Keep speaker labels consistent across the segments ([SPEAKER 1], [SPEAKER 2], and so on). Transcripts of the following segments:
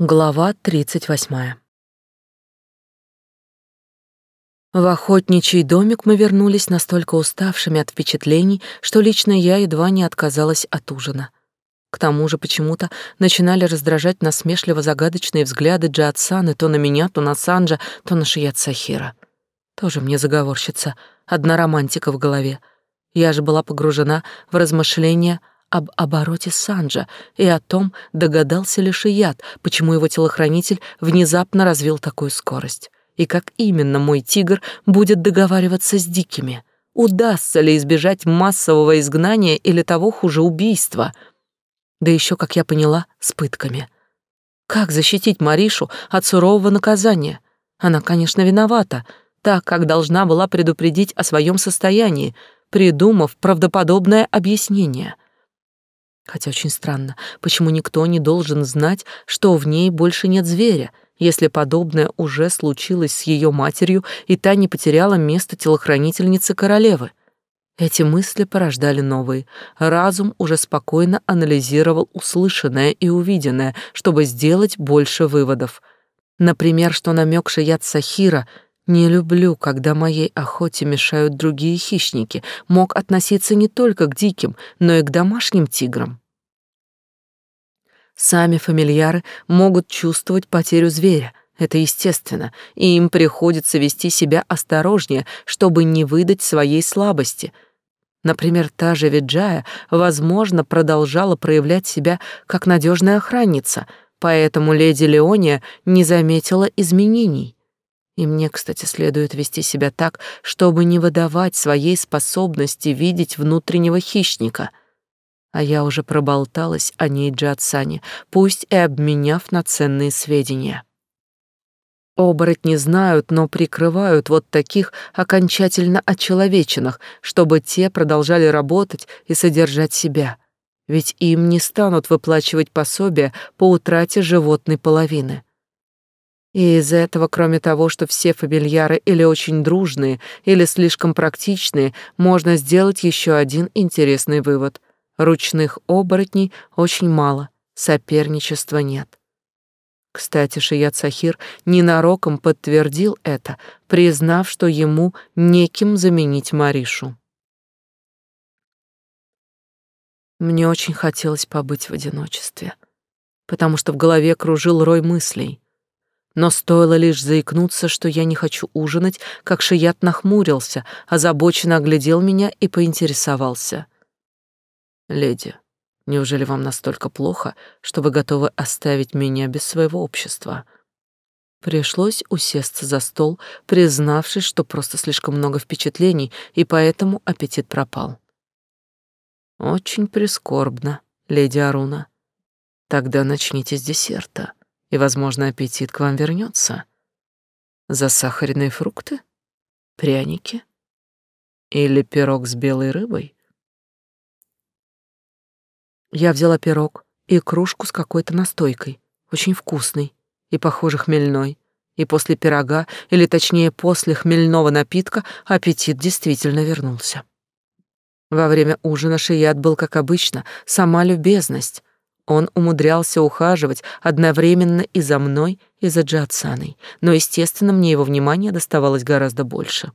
[SPEAKER 1] Глава 38. В охотничий домик мы вернулись настолько уставшими от впечатлений, что лично я едва не отказалась от ужина. К тому же почему-то начинали раздражать насмешливо-загадочные взгляды Джиатсаны то на меня, то на Санджа, то на Шият Сахира. Тоже мне заговорщица, одна романтика в голове. Я же была погружена в размышления об обороте Санджа и о том, догадался ли Шият, почему его телохранитель внезапно развил такую скорость, и как именно мой тигр будет договариваться с дикими. Удастся ли избежать массового изгнания или того хуже убийства? Да еще, как я поняла, с пытками. Как защитить Маришу от сурового наказания? Она, конечно, виновата, так как должна была предупредить о своем состоянии, придумав правдоподобное объяснение — Хотя очень странно, почему никто не должен знать, что в ней больше нет зверя, если подобное уже случилось с ее матерью, и та не потеряла место телохранительницы королевы. Эти мысли порождали новые. Разум уже спокойно анализировал услышанное и увиденное, чтобы сделать больше выводов. Например, что намек Шият Сахира «Не люблю, когда моей охоте мешают другие хищники» мог относиться не только к диким, но и к домашним тиграм. Сами фамильяры могут чувствовать потерю зверя, это естественно, и им приходится вести себя осторожнее, чтобы не выдать своей слабости. Например, та же Виджая, возможно, продолжала проявлять себя как надежная охранница, поэтому леди Леония не заметила изменений. И мне, кстати, следует вести себя так, чтобы не выдавать своей способности видеть внутреннего хищника — а я уже проболталась о ней Джатсане, пусть и обменяв на ценные сведения. Оборотни знают, но прикрывают вот таких окончательно очеловеченных, чтобы те продолжали работать и содержать себя. Ведь им не станут выплачивать пособия по утрате животной половины. И из этого, кроме того, что все фамильяры или очень дружные, или слишком практичные, можно сделать еще один интересный вывод — Ручных оборотней очень мало, соперничества нет. Кстати, Шият Сахир ненароком подтвердил это, признав, что ему неким заменить Маришу. Мне очень хотелось побыть в одиночестве, потому что в голове кружил рой мыслей. Но стоило лишь заикнуться, что я не хочу ужинать, как Шият нахмурился, озабоченно оглядел меня и поинтересовался — Леди, неужели вам настолько плохо, что вы готовы оставить меня без своего общества? Пришлось усесться за стол, признавшись, что просто слишком много впечатлений, и поэтому аппетит пропал. Очень прискорбно, леди Аруна. Тогда начните с десерта, и, возможно, аппетит к вам вернется. Засахаренные фрукты? Пряники? Или пирог с белой рыбой? Я взяла пирог и кружку с какой-то настойкой, очень вкусной и, похоже, хмельной. И после пирога, или точнее после хмельного напитка, аппетит действительно вернулся. Во время ужина Шият был, как обычно, сама любезность. Он умудрялся ухаживать одновременно и за мной, и за Джатсаной, но, естественно, мне его внимание доставалось гораздо больше.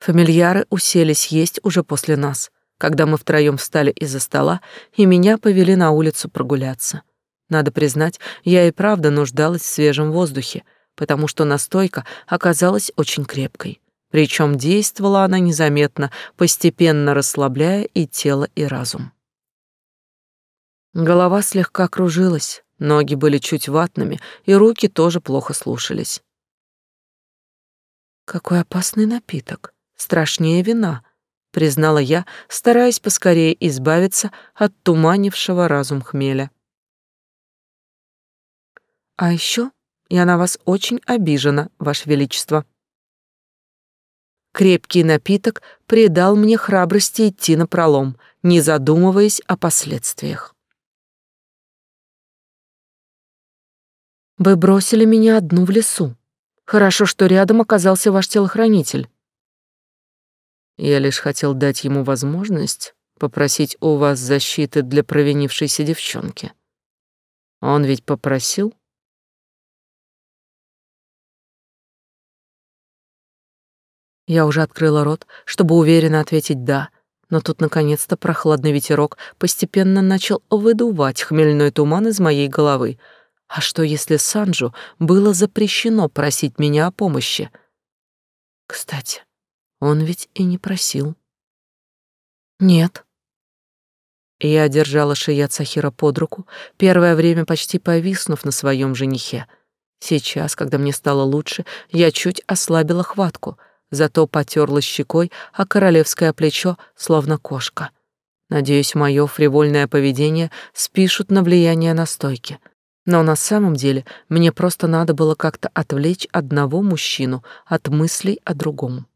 [SPEAKER 1] Фамильяры уселись есть уже после нас, когда мы втроем встали из-за стола, и меня повели на улицу прогуляться. Надо признать, я и правда нуждалась в свежем воздухе, потому что настойка оказалась очень крепкой. Причем действовала она незаметно, постепенно расслабляя и тело, и разум. Голова слегка кружилась, ноги были чуть ватными, и руки тоже плохо слушались. Какой опасный напиток, страшнее вина, признала я, стараясь поскорее избавиться от туманившего разум хмеля. А еще я на вас очень обижена, ваше величество. Крепкий напиток придал мне храбрости идти на пролом, не задумываясь о последствиях. Вы бросили меня одну в лесу. Хорошо, что рядом оказался ваш телохранитель. Я лишь хотел дать ему возможность попросить у вас защиты для провинившейся девчонки, Он ведь попросил? Я уже открыла рот, чтобы уверенно ответить «да», но тут, наконец-то, прохладный ветерок постепенно начал выдувать хмельной туман из моей головы. А что, если Санджу было запрещено просить меня о помощи? Кстати, он ведь и не просил. Нет. Я держала Шият Сахира под руку, первое время почти повиснув на своем женихе. Сейчас, когда мне стало лучше, я чуть ослабила хватку, зато потерла щекой о королевское плечо, словно кошка. Надеюсь, мое фривольное поведение спишут на влияние настойки. Но на самом деле мне просто надо было как-то отвлечь одного мужчину от мыслей о другом.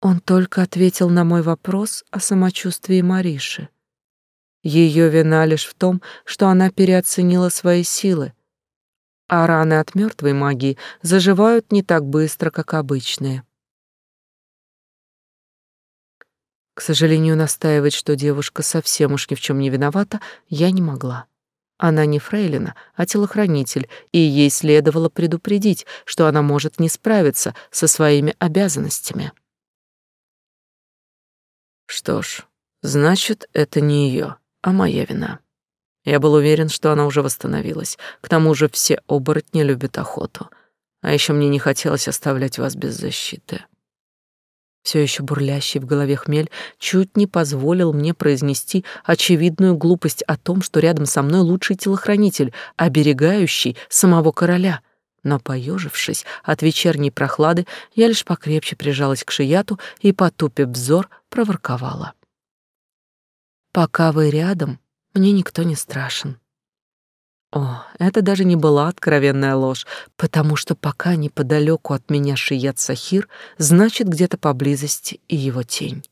[SPEAKER 1] Он только ответил на мой вопрос о самочувствии Мариши. Ее вина лишь в том, что она переоценила свои силы, а раны от мертвой магии заживают не так быстро, как обычные. К сожалению, настаивать, что девушка совсем уж ни в чем не виновата, я не могла. Она не фрейлина, а телохранитель, и ей следовало предупредить, что она может не справиться со своими обязанностями. Что ж, значит, это не ее, а моя вина. Я был уверен, что она уже восстановилась. К тому же все оборотни любят охоту. А еще мне не хотелось оставлять вас без защиты. Все еще бурлящий в голове хмель чуть не позволил мне произнести очевидную глупость о том, что рядом со мной лучший телохранитель, оберегающий самого короля. Но, поежившись от вечерней прохлады, я лишь покрепче прижалась к шияту и, потупив взор, проворковала. «Пока вы рядом, мне никто не страшен. О, это даже не была откровенная ложь, потому что пока неподалеку от меня Шият Сахир, значит, где-то поблизости и его тень.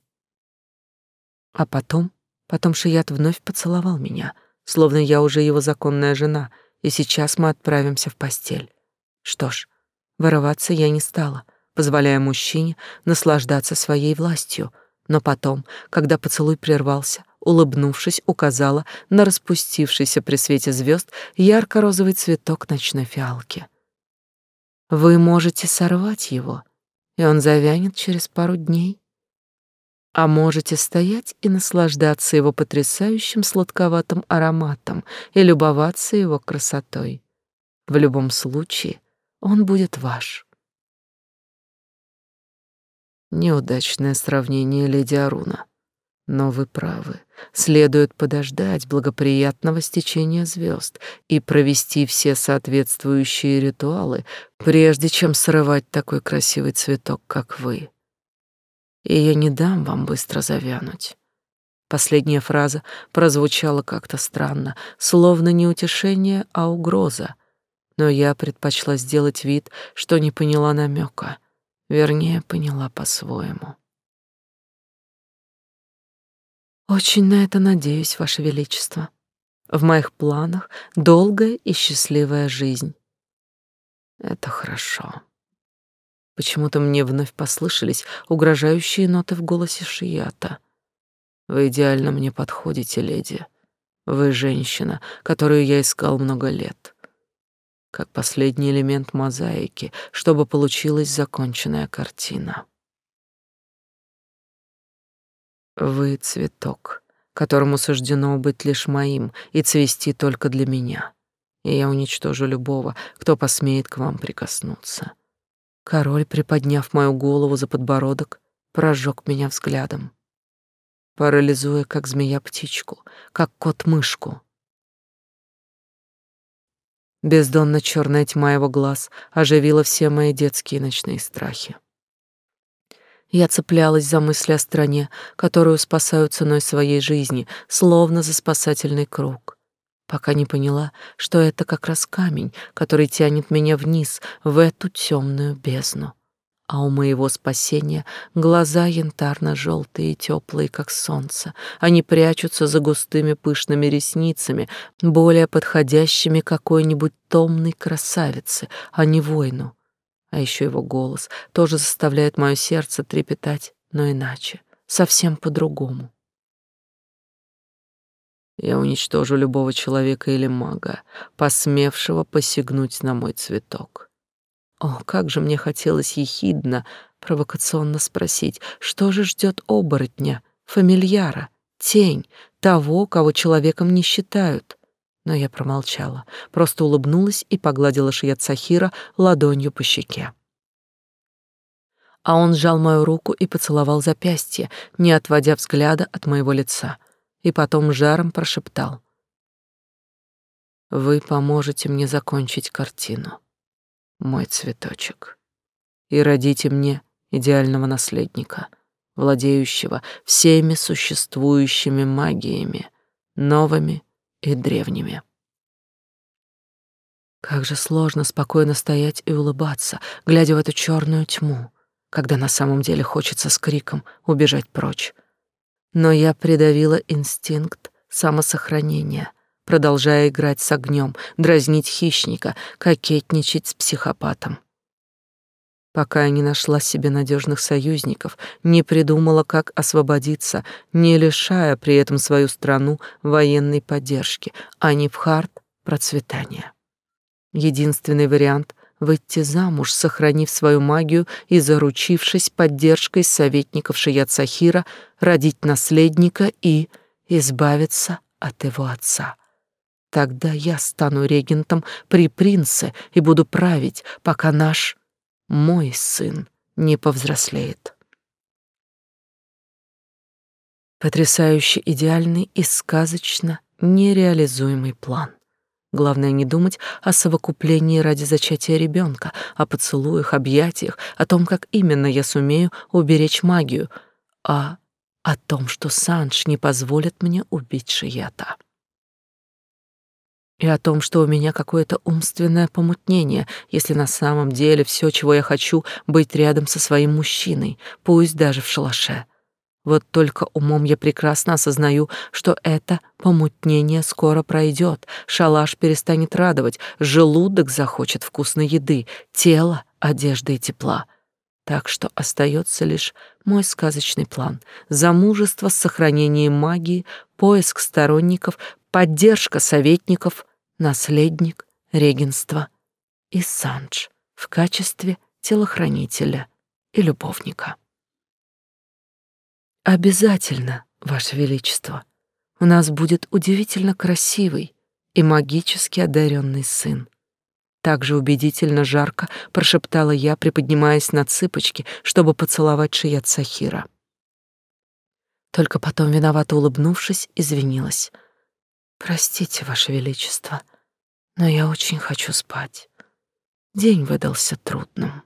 [SPEAKER 1] А потом, потом Шият вновь поцеловал меня, словно я уже его законная жена, и сейчас мы отправимся в постель. Что ж, вырываться я не стала, позволяя мужчине наслаждаться своей властью, но потом, когда поцелуй прервался, улыбнувшись, указала на распустившийся при свете звезд ярко-розовый цветок ночной фиалки. Вы можете сорвать его, и он завянет через пару дней. А можете стоять и наслаждаться его потрясающим сладковатым ароматом и любоваться его красотой. В любом случае, он будет ваш. Неудачное сравнение, леди Аруна. Но вы правы. Следует подождать благоприятного стечения звезд и провести все соответствующие ритуалы, прежде чем срывать такой красивый цветок, как вы. И я не дам вам быстро завянуть. Последняя фраза прозвучала как-то странно, словно не утешение, а угроза. Но я предпочла сделать вид, что не поняла намека. Вернее, поняла по-своему. Очень на это надеюсь, Ваше Величество. В моих планах долгая и счастливая жизнь. Это хорошо. Почему-то мне вновь послышались угрожающие ноты в голосе Шията. Вы идеально мне подходите, леди. Вы женщина, которую я искал много лет. Как последний элемент мозаики, чтобы получилась законченная картина. Вы цветок, которому суждено быть лишь моим и цвести только для меня. И я уничтожу любого, кто посмеет к вам прикоснуться. Король, приподняв мою голову за подбородок, прожег меня взглядом, парализуя, как змея птичку, как кот мышку. Бездонно черная тьма его глаз оживила все мои детские ночные страхи. Я цеплялась за мысли о стране, которую спасаю ценой своей жизни, словно за спасательный круг, пока не поняла, что это как раз камень, который тянет меня вниз, в эту темную бездну. А у моего спасения глаза янтарно-желтые и теплые, как солнце. Они прячутся за густыми пышными ресницами, более подходящими какой-нибудь томной красавице, а не воину. А еще его голос тоже заставляет мое сердце трепетать, но иначе, совсем по-другому. Я уничтожу любого человека или мага, посмевшего посягнуть на мой цветок. О, как же мне хотелось ехидно, провокационно спросить, что же ждет оборотня, фамильяра, тень, того, кого человеком не считают. Но я промолчала, просто улыбнулась и погладила Шият Сахира ладонью по щеке. А он сжал мою руку и поцеловал запястье, не отводя взгляда от моего лица, и потом жаром прошептал. «Вы поможете мне закончить картину, мой цветочек, и родите мне идеального наследника, владеющего всеми существующими магиями, новыми и древними. Как же сложно спокойно стоять и улыбаться, глядя в эту черную тьму, когда на самом деле хочется с криком убежать прочь. Но я придавила инстинкт самосохранения, продолжая играть с огнем, дразнить хищника, кокетничать с психопатом пока я не нашла себе надежных союзников, не придумала, как освободиться, не лишая при этом свою страну военной поддержки, а не в хард процветания. Единственный вариант — выйти замуж, сохранив свою магию и заручившись поддержкой советников Шият Сахира, родить наследника и избавиться от его отца. Тогда я стану регентом при принце и буду править, пока наш мой сын не повзрослеет. Потрясающе идеальный и сказочно нереализуемый план. Главное не думать о совокуплении ради зачатия ребенка, о поцелуях, объятиях, о том, как именно я сумею уберечь магию, а о том, что Санж не позволит мне убить Шията и о том, что у меня какое-то умственное помутнение, если на самом деле все, чего я хочу, быть рядом со своим мужчиной, пусть даже в шалаше. Вот только умом я прекрасно осознаю, что это помутнение скоро пройдет, шалаш перестанет радовать, желудок захочет вкусной еды, тело — одежды и тепла. Так что остается лишь мой сказочный план — замужество с сохранением магии, поиск сторонников, поддержка советников, наследник, регенство и Санж в качестве телохранителя и любовника. Обязательно, Ваше Величество, у нас будет удивительно красивый и магически одаренный сын. Также убедительно жарко прошептала я, приподнимаясь на цыпочки, чтобы поцеловать Шият Сахира. Только потом, виновато улыбнувшись, извинилась — Простите, Ваше Величество, но я очень хочу спать. День выдался трудным.